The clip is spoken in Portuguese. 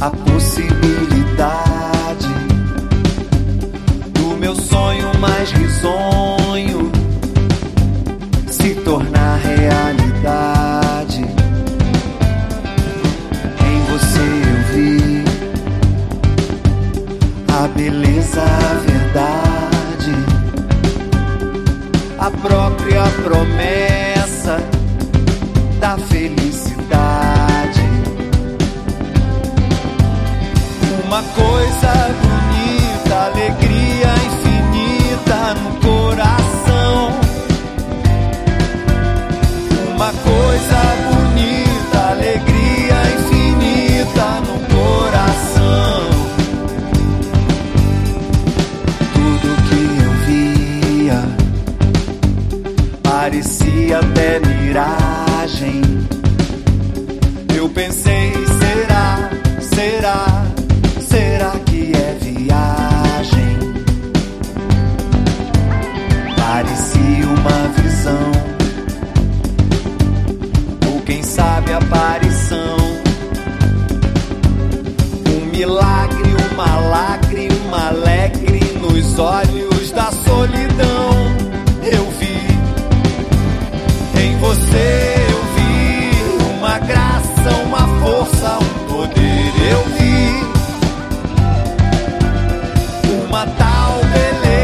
a possibilidade do meu sonho mais risonho se tornar realidade. Em você eu vi a beleza, a verdade, a própria promessa Uma coisa bonita, alegria infinita no coração. Uma coisa bonita, alegria infinita no coração. Tudo que eu via parecia até miragem. Eu pensei, será, será, sublime aparição. Um milagre, uma lágrima alegre nos olhos da solidão. Eu vi em você, eu vi uma graça, uma força, um poder. Eu vi uma tal beleza.